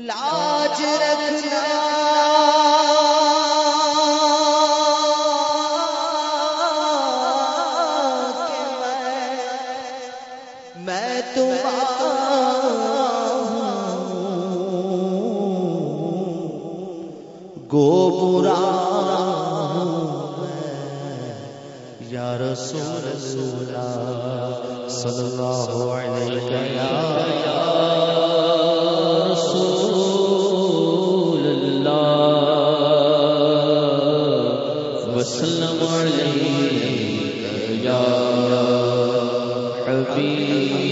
لاؤ حبیب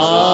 سبحان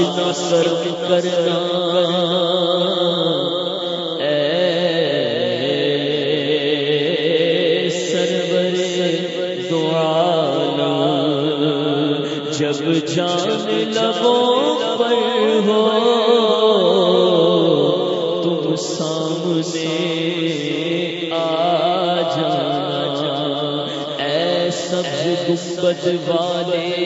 نہ کرنا۔ اے سرور دعا جب جان لبوں پر ہو، تم سامنے آ جا جا اے سبز گنبد والے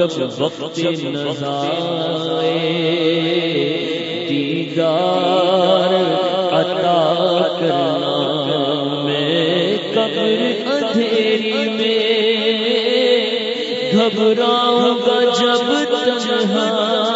جب وقت دیدار عطا کرنا میں قبر اندھیری میں گھبراؤں گا جب تنہا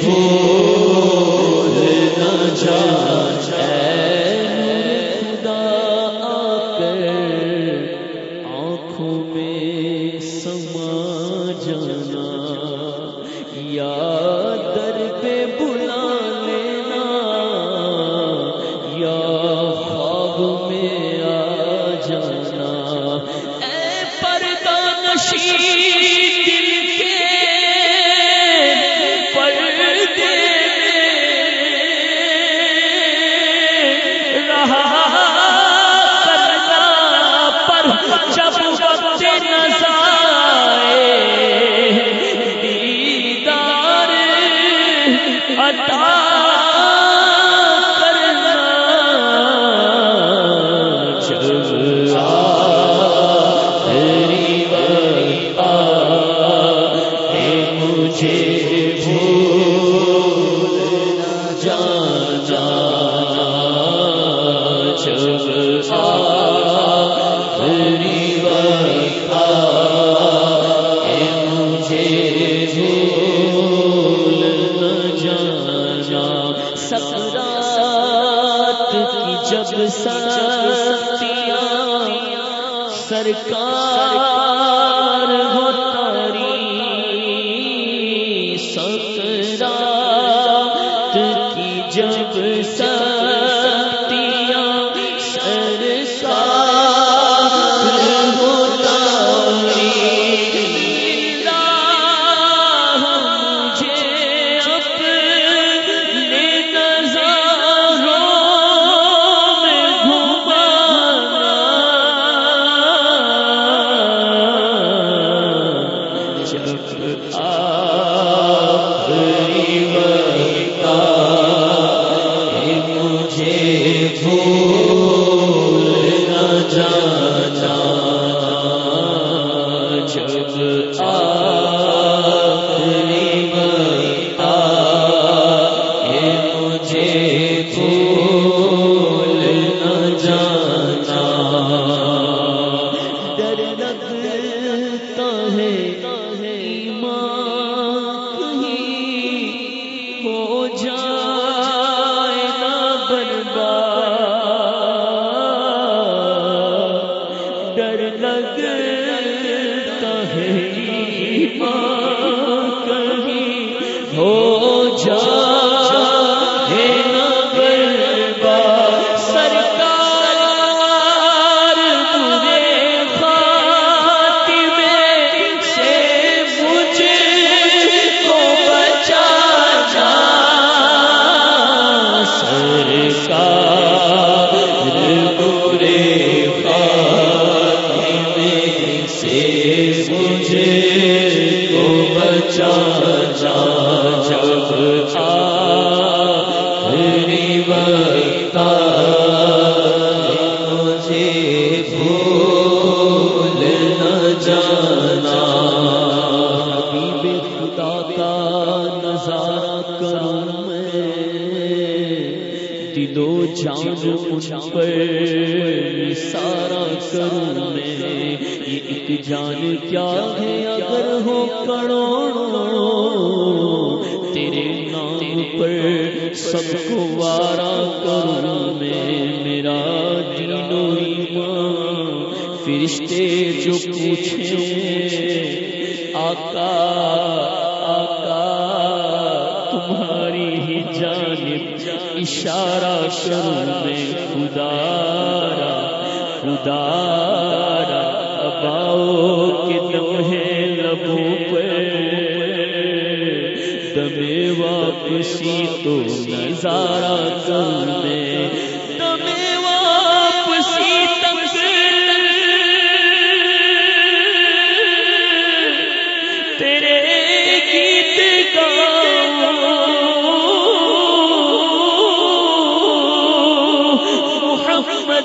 پھول جب ساتیاں سرکار طرف آ جو پوچھے، آقا آقا، تمہاری ہی جانب اشارہ کروں میں خدارا خدارا اباؤ کے لمحے لبوں پہ۔ دمے واپسی تو نظارہ کروں میں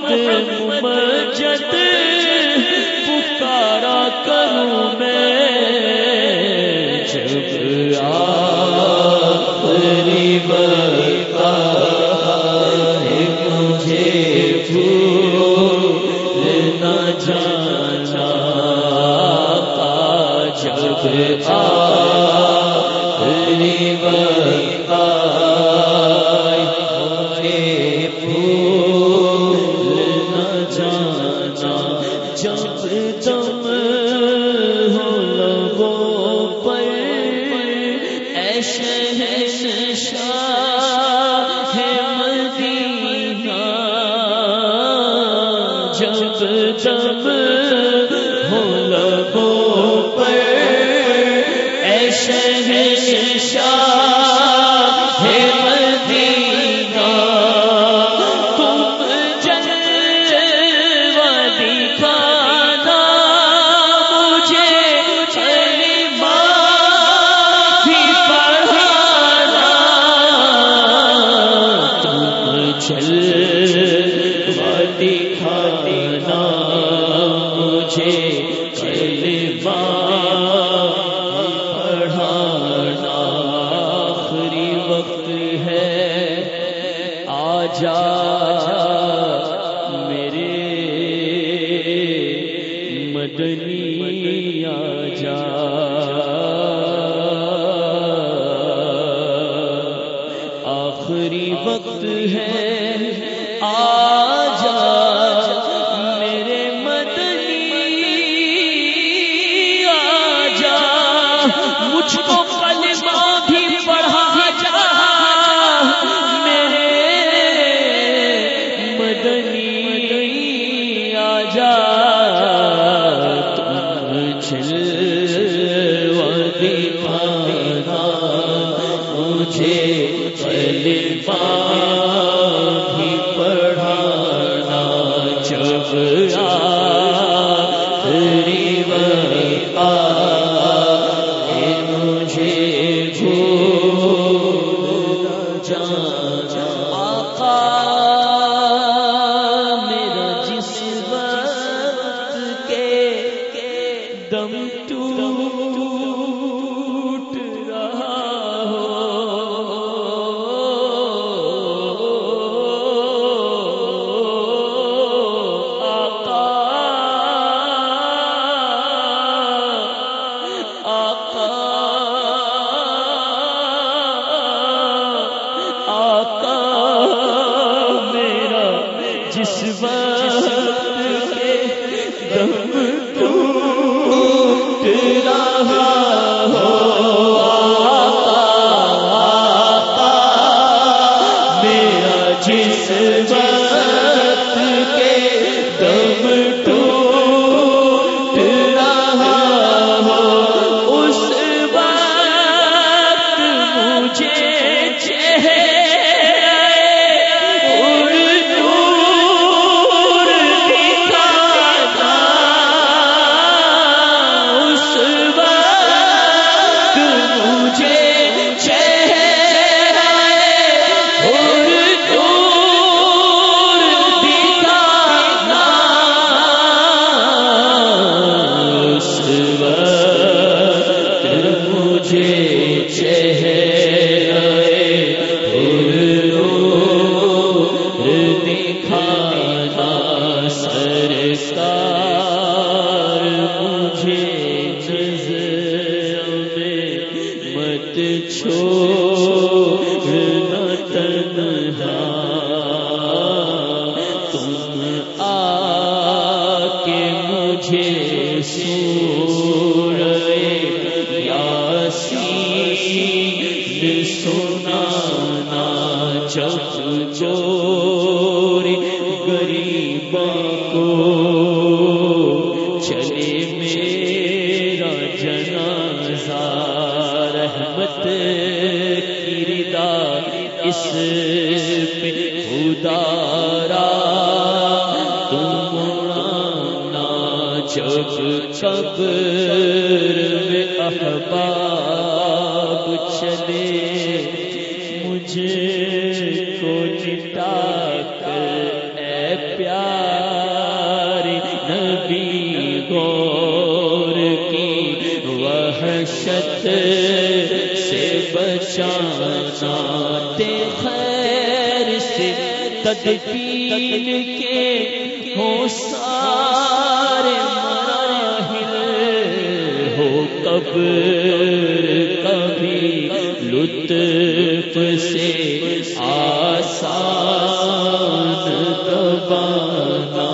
محمد مجد پکارا کروں میں جب آ شہنشاہ ہے مدینہ۔ جب جب چھ ٹو جس جس بچانا تے خیر سے تدبیر کے ہو سارے مراحل ہو کب کبھی لطف سے آسان دبانا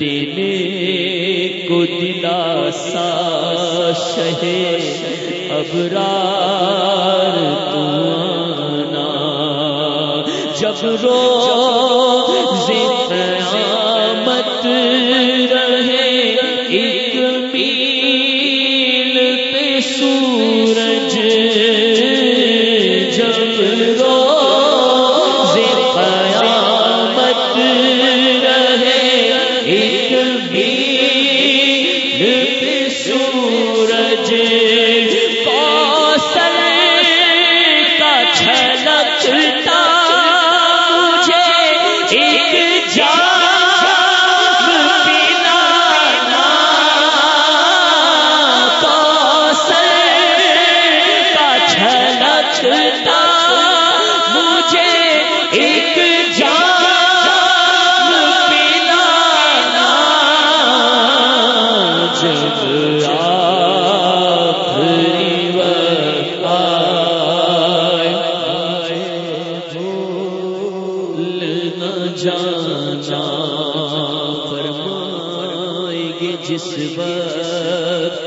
دینے کو دلاسا شہ ابرار جب رو کہ جس وقت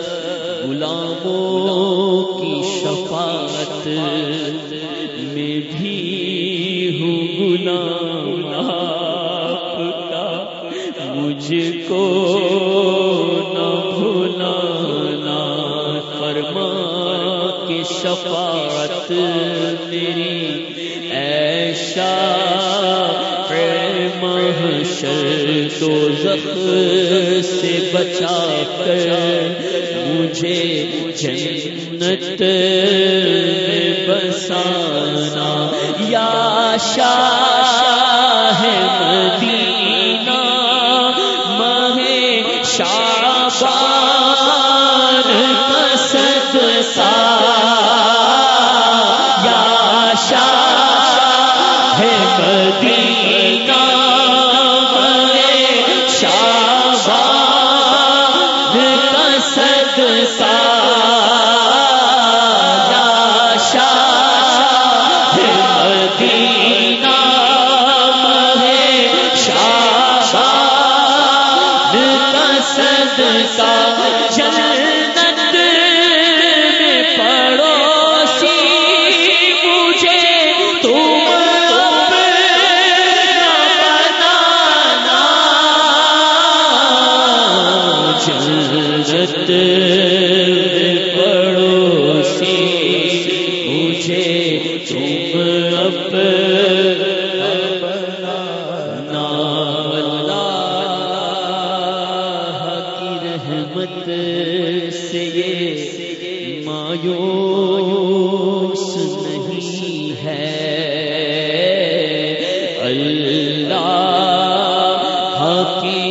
غلاموں کی شفاعت میں بھی ہوں غلام آپ کا، مجھ کو نہ بھولانا فرما کہ شفاعت میری ایشا محشر تو زخ سے بچا کر مجھے جنت میں بسانا یا شاہ حقیقت